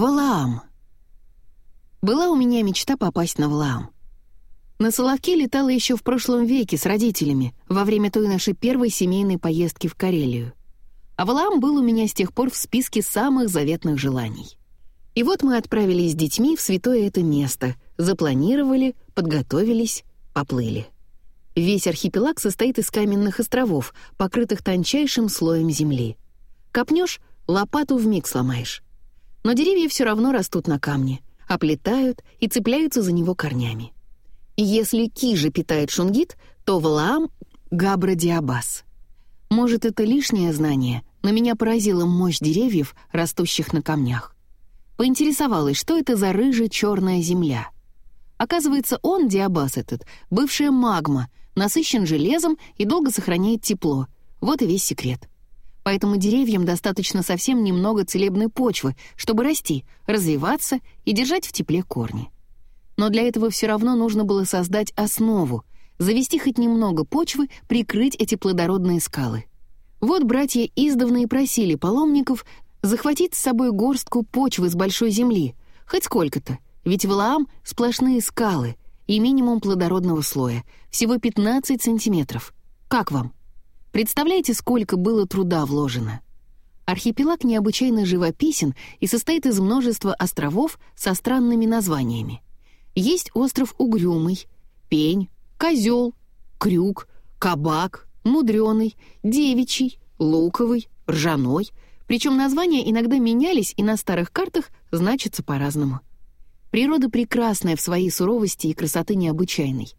Валаам. Была у меня мечта попасть на Валаам. На Соловке летала еще в прошлом веке с родителями во время той нашей первой семейной поездки в Карелию. А Валаам был у меня с тех пор в списке самых заветных желаний. И вот мы отправились с детьми в святое это место, запланировали, подготовились, поплыли. Весь архипелаг состоит из каменных островов, покрытых тончайшим слоем земли. Копнешь — лопату вмиг сломаешь. Но деревья все равно растут на камне, оплетают и цепляются за него корнями. Если Кижа питает шунгит, то Валаам — Габра-Диабас. Может, это лишнее знание, но меня поразила мощь деревьев, растущих на камнях. Поинтересовалась, что это за рыже-черная земля. Оказывается, он, Диабас этот, бывшая магма, насыщен железом и долго сохраняет тепло. Вот и весь секрет. Поэтому деревьям достаточно совсем немного целебной почвы, чтобы расти, развиваться и держать в тепле корни. Но для этого все равно нужно было создать основу, завести хоть немного почвы, прикрыть эти плодородные скалы. Вот братья издавна и просили паломников захватить с собой горстку почвы с большой земли, хоть сколько-то, ведь Валаам — сплошные скалы и минимум плодородного слоя, всего 15 сантиметров. Как вам? Представляете, сколько было труда вложено? Архипелаг необычайно живописен и состоит из множества островов со странными названиями. Есть остров Угрюмый, Пень, Козел, Крюк, Кабак, Мудреный, Девичий, Луковый, Ржаной, причем названия иногда менялись и на старых картах значатся по-разному. Природа прекрасная в своей суровости и красоты необычайной.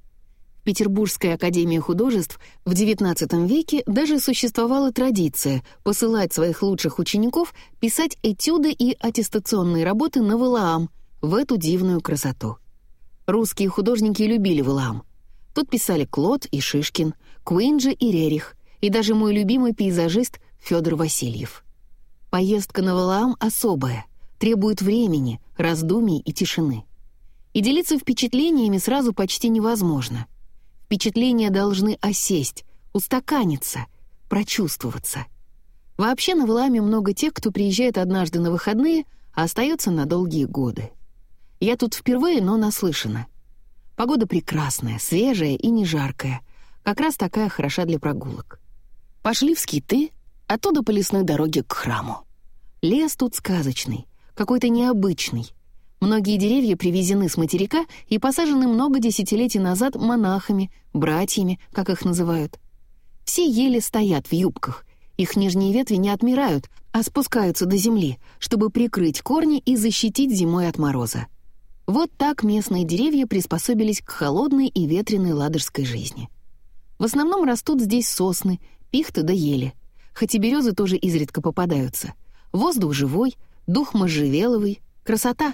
Петербургской академии художеств в XIX веке даже существовала традиция посылать своих лучших учеников писать этюды и аттестационные работы на Валаам в эту дивную красоту. Русские художники любили Валаам. Тут писали Клод и Шишкин, Куинджи и Рерих, и даже мой любимый пейзажист Федор Васильев. Поездка на Валаам особая, требует времени, раздумий и тишины. И делиться впечатлениями сразу почти невозможно. Впечатления должны осесть, устаканиться, прочувствоваться. Вообще на Валааме много тех, кто приезжает однажды на выходные, а остается на долгие годы. Я тут впервые, но наслышана. Погода прекрасная, свежая и не жаркая. Как раз такая хороша для прогулок. Пошли в скиты, оттуда по лесной дороге к храму. Лес тут сказочный, какой-то необычный. Многие деревья привезены с материка и посажены много десятилетий назад монахами, братьями, как их называют. Все ели стоят в юбках. Их нижние ветви не отмирают, а спускаются до земли, чтобы прикрыть корни и защитить зимой от мороза. Вот так местные деревья приспособились к холодной и ветреной ладожской жизни. В основном растут здесь сосны, пихты да ели. Хоть и березы тоже изредка попадаются. Воздух живой, дух можжевеловый, красота.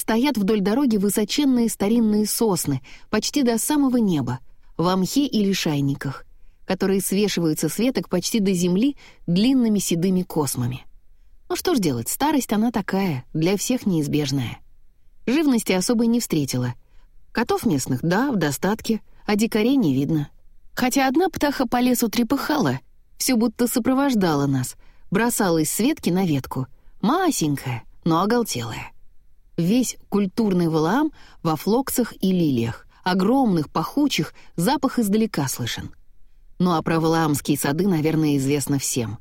Стоят вдоль дороги высоченные старинные сосны, почти до самого неба, в мхе или шайниках, которые свешиваются с веток почти до земли длинными седыми космами. Ну что ж делать, старость она такая, для всех неизбежная. Живности особой не встретила. Котов местных, да, в достатке, а дикарей не видно. Хотя одна птаха по лесу трепыхала, все будто сопровождала нас, бросалась с ветки на ветку. Масенькая, но оголтелая. Весь культурный Валаам во флоксах и лилиях, огромных, пахучих, запах издалека слышен. Ну а про валаамские сады, наверное, известно всем.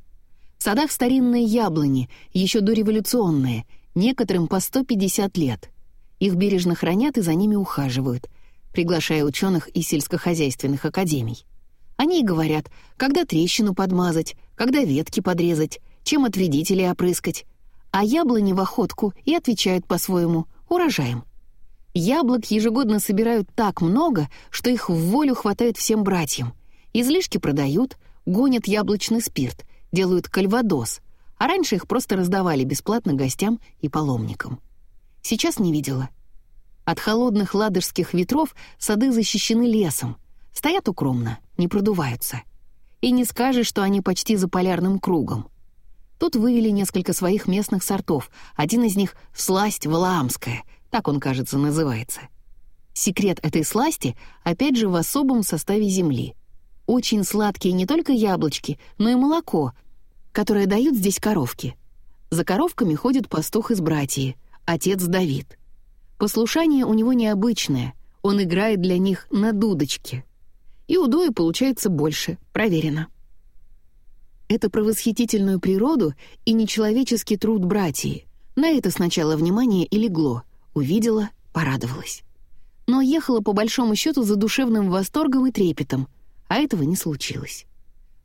В садах старинные яблони, еще дореволюционные, некоторым по 150 лет — их бережно хранят и за ними ухаживают, приглашая ученых из сельскохозяйственных академий. Они и говорят, когда трещину подмазать, когда ветки подрезать, чем от вредителей опрыскать. А яблони в охотку и отвечают по-своему урожаем. Яблок ежегодно собирают так много, что их в волю хватает всем братьям. Излишки продают, гонят яблочный спирт, делают кальвадос, а раньше их просто раздавали бесплатно гостям и паломникам. Сейчас не видела. От холодных ладожских ветров сады защищены лесом. Стоят укромно, не продуваются. И не скажешь, что они почти за полярным кругом. Тут вывели несколько своих местных сортов. Один из них — сласть валаамская, так он, кажется, называется. Секрет этой сласти, опять же, в особом составе земли. Очень сладкие не только яблочки, но и молоко, которое дают здесь коровки. За коровками ходит пастух из братьев, отец Давид. Послушание у него необычное, он играет для них на дудочке. И удоя получается больше, проверено. Это про восхитительную природу и нечеловеческий труд братьев. На это сначала внимание и легло. Увидела, порадовалась. Но ехала по большому счету за душевным восторгом и трепетом, а этого не случилось.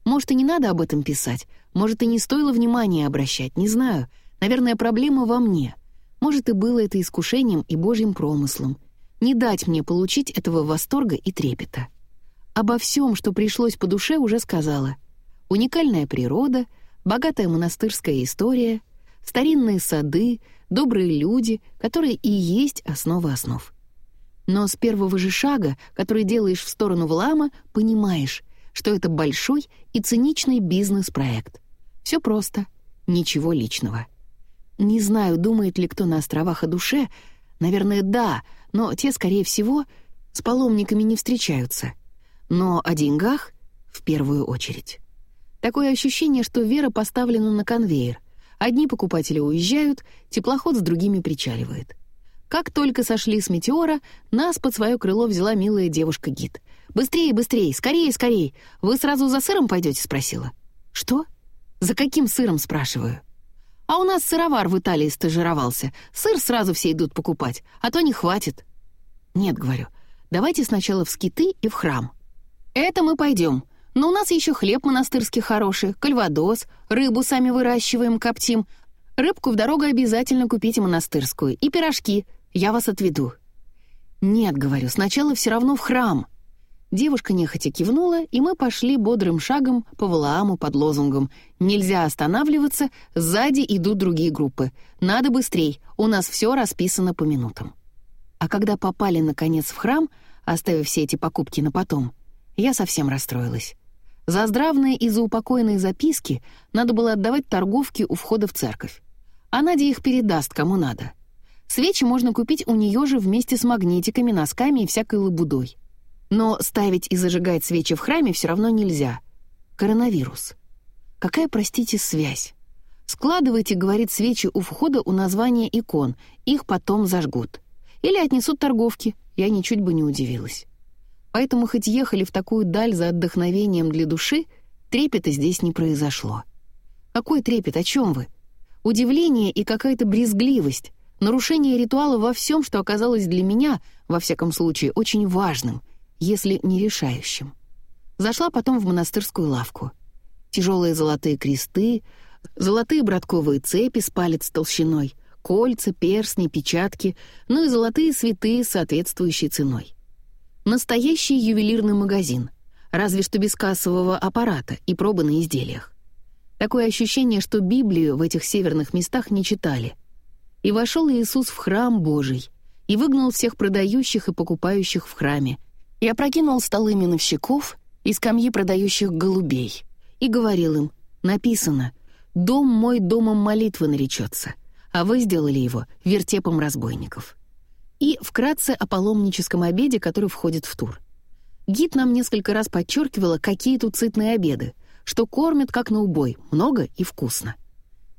Может, и не надо об этом писать, может, и не стоило внимания обращать, не знаю. Наверное, проблема во мне. Может, и было это искушением и божьим промыслом. Не дать мне получить этого восторга и трепета. Обо всем, что пришлось по душе, уже сказала. Уникальная природа, богатая монастырская история, старинные сады, добрые люди, которые и есть основа основ. Но с первого же шага, который делаешь в сторону Влама, понимаешь, что это большой и циничный бизнес-проект. Все просто, ничего личного. Не знаю, думает ли кто на островах о душе, наверное, да, но те, скорее всего, с паломниками не встречаются. Но о деньгах — в первую очередь. Такое ощущение, что вера поставлена на конвейер. Одни покупатели уезжают, теплоход с другими причаливает. Как только сошли с метеора, нас под свое крыло взяла милая девушка-гид. «Быстрее, быстрее, скорее, скорее! Вы сразу за сыром пойдете?» — спросила. «Что? За каким сыром?» — спрашиваю. «А у нас сыровар в Италии стажировался. Сыр сразу все идут покупать, а то не хватит». «Нет», — говорю, — «давайте сначала в скиты и в храм». «Это мы пойдем. Но у нас еще хлеб монастырский хороший, кальвадос, рыбу сами выращиваем, коптим. Рыбку в дорогу обязательно купите монастырскую. И пирожки. Я вас отведу». «Нет», — говорю, — «сначала все равно в храм». Девушка нехотя кивнула, и мы пошли бодрым шагом по Валааму под лозунгом «Нельзя останавливаться, сзади идут другие группы. Надо быстрей, у нас все расписано по минутам». А когда попали, наконец, в храм, оставив все эти покупки на потом, я совсем расстроилась. За здравные и заупокойные записки надо было отдавать торговке у входа в церковь. А Надя их передаст, кому надо. Свечи можно купить у нее же вместе с магнитиками, носками и всякой лабудой. Но ставить и зажигать свечи в храме все равно нельзя. Коронавирус. Какая, простите, связь? Складывайте, говорит, свечи у входа у названия икон, их потом зажгут. Или отнесут торговки, я ничуть бы не удивилась. Поэтому хоть ехали в такую даль за отдохновением для души, трепета здесь не произошло. Какой трепет, о чем вы? Удивление и какая-то брезгливость, нарушение ритуала во всем, что оказалось для меня, во всяком случае, очень важным, если не решающим. Зашла потом в монастырскую лавку. Тяжелые золотые кресты, золотые братковые цепи с палец толщиной, кольца, перстни, печатки, ну и золотые святые с соответствующей ценой. Настоящий ювелирный магазин, разве что без кассового аппарата и пробы на изделиях. Такое ощущение, что Библию в этих северных местах не читали. И вошел Иисус в храм Божий, и выгнал всех продающих и покупающих в храме, и опрокинул столы миновщиков и скамьи продающих голубей, и говорил им, написано, «Дом мой домом молитвы наречется», а вы сделали его вертепом разбойников и вкратце о паломническом обеде, который входит в тур. Гид нам несколько раз подчеркивала, какие тут сытные обеды, что кормят как на убой, много и вкусно.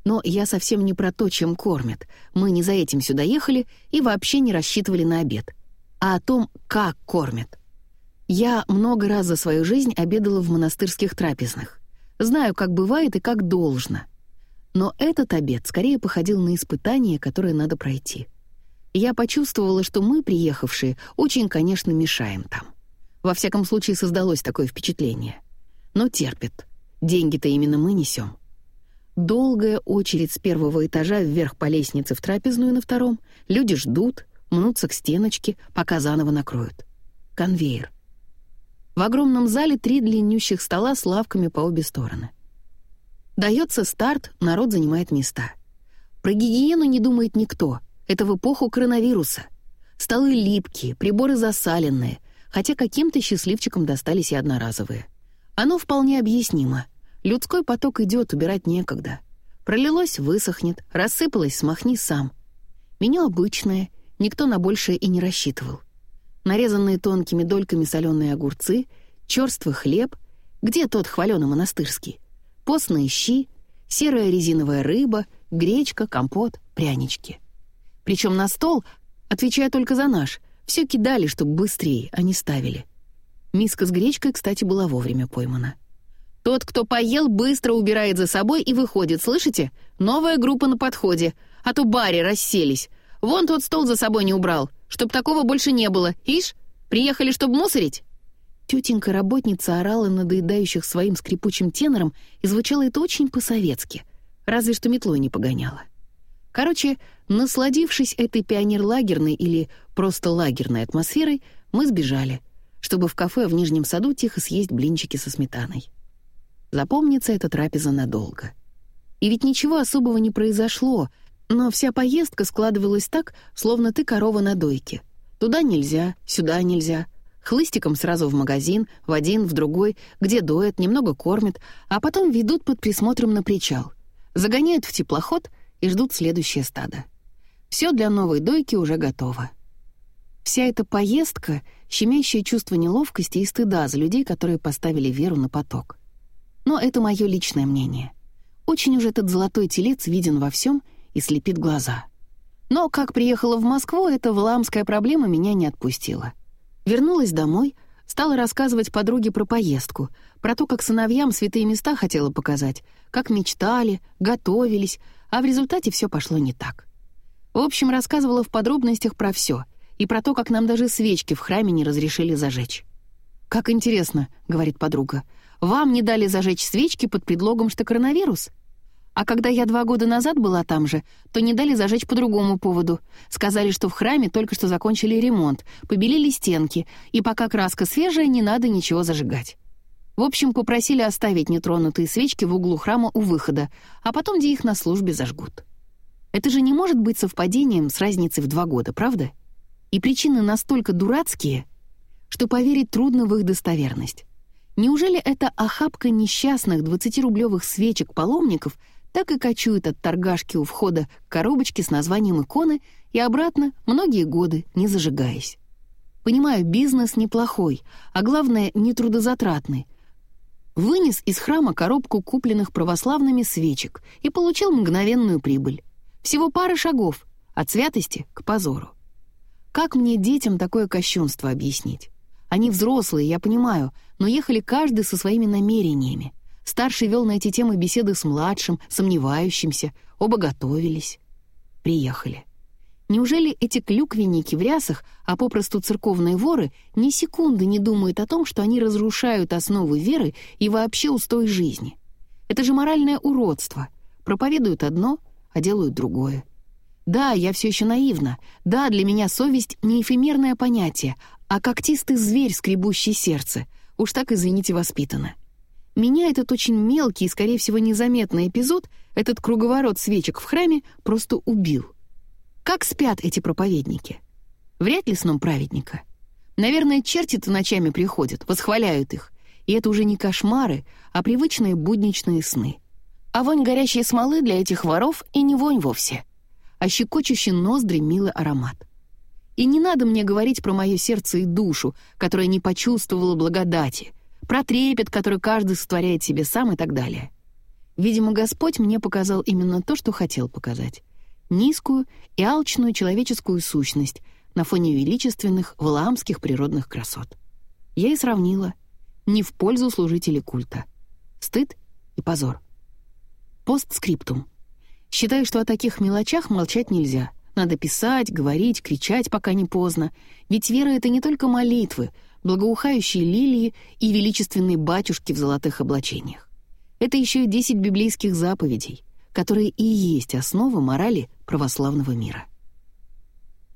Но я совсем не про то, чем кормят. Мы не за этим сюда ехали и вообще не рассчитывали на обед. А о том, как кормят. Я много раз за свою жизнь обедала в монастырских трапезных. Знаю, как бывает и как должно. Но этот обед скорее походил на испытание, которое надо пройти. Я почувствовала, что мы, приехавшие, очень, конечно, мешаем там. Во всяком случае, создалось такое впечатление. Но терпит. Деньги-то именно мы несем. Долгая очередь с первого этажа вверх по лестнице в трапезную на втором. Люди ждут, мнутся к стеночке, пока заново накроют. Конвейер. В огромном зале три длиннющих стола с лавками по обе стороны. Дается старт, народ занимает места. Про гигиену не думает никто — это в эпоху коронавируса. Столы липкие, приборы засаленные, хотя каким-то счастливчикам достались и одноразовые. Оно вполне объяснимо. Людской поток идет, убирать некогда. Пролилось — высохнет, рассыпалось — смахни сам. Меню обычное, никто на большее и не рассчитывал. Нарезанные тонкими дольками соленые огурцы, черствый хлеб, где тот хваленый монастырский, постные щи, серая резиновая рыба, гречка, компот, прянички. Причем на стол, отвечая только за наш, все кидали, чтобы быстрее, а не ставили. Миска с гречкой, кстати, была вовремя поймана. Тот, кто поел, быстро убирает за собой и выходит, слышите? Новая группа на подходе. А то баре расселись. Вон тот стол за собой не убрал. Чтоб такого больше не было. Ишь, приехали, чтобы мусорить?» Тетенька-работница орала на доедающих своим скрипучим тенором, и звучало это очень по-советски, разве что метлой не погоняла. Короче, насладившись этой пионерлагерной или просто лагерной атмосферой, мы сбежали, чтобы в кафе в Нижнем саду тихо съесть блинчики со сметаной. Запомнится эта трапеза надолго. И ведь ничего особого не произошло, но вся поездка складывалась так, словно ты корова на дойке. Туда нельзя, сюда нельзя. Хлыстиком сразу в магазин, в один, в другой, где доят, немного кормят, а потом ведут под присмотром на причал. Загоняют в теплоход и ждут следующее стадо. Все для новой дойки уже готово. Вся эта поездка — щемящее чувство неловкости и стыда за людей, которые поставили веру на поток. Но это мое личное мнение. Очень уж этот золотой телец виден во всем и слепит глаза. Но как приехала в Москву, эта валамская проблема меня не отпустила. Вернулась домой, стала рассказывать подруге про поездку, про то, как сыновьям святые места хотела показать, как мечтали, готовились, а в результате все пошло не так. В общем, рассказывала в подробностях про все и про то, как нам даже свечки в храме не разрешили зажечь. «Как интересно», — говорит подруга, — вам не дали зажечь свечки под предлогом, что коронавирус? А когда я два года назад была там же, то не дали зажечь по другому поводу. Сказали, что в храме только что закончили ремонт, побелили стенки, и пока краска свежая, не надо ничего зажигать. В общем, попросили оставить нетронутые свечки в углу храма у выхода, а потом где их на службе зажгут. Это же не может быть совпадением с разницей в два года, правда? И причины настолько дурацкие, что поверить трудно в их достоверность. Неужели эта охапка несчастных 20-рублевых свечек-паломников так и кочует от торгашки у входа к коробочке с названием иконы и обратно многие годы, не зажигаясь? Понимаю, бизнес неплохой, а главное, нетрудозатратный. Вынес из храма коробку купленных православными свечек и получил мгновенную прибыль. Всего пара шагов, от святости к позору. Как мне детям такое кощунство объяснить? Они взрослые, я понимаю, но ехали каждый со своими намерениями. Старший вел на эти темы беседы с младшим, сомневающимся, оба готовились. Приехали. Неужели эти клюквенники в рясах, а попросту церковные воры, ни секунды не думают о том, что они разрушают основы веры и вообще устой жизни? Это же моральное уродство. Проповедуют одно, а делают другое. Да, я все еще наивна. Да, для меня совесть — не эфемерное понятие, а когтистый зверь, скребущий сердце. Уж так, извините, воспитано. Меня этот очень мелкий и, скорее всего, незаметный эпизод, этот круговорот свечек в храме, просто убил. Как спят эти проповедники? Вряд ли сном праведника. Наверное, черти-то ночами приходят, восхваляют их. И это уже не кошмары, а привычные будничные сны. А вонь горящей смолы для этих воров и не вонь вовсе, а щекочущий ноздри милый аромат. И не надо мне говорить про мое сердце и душу, которая не почувствовала благодати, про трепет, который каждый сотворяет себе сам и так далее. Видимо, Господь мне показал именно то, что хотел показать. Низкую и алчную человеческую сущность на фоне величественных валаамских природных красот. Я и сравнила. Не в пользу служителей культа. Стыд и позор. Постскриптум. Считаю, что о таких мелочах молчать нельзя — надо писать, говорить, кричать, пока не поздно. Ведь вера — это не только молитвы, благоухающие лилии и величественные батюшки в золотых облачениях. Это еще и десять библейских заповедей, которые и есть основа морали православного мира.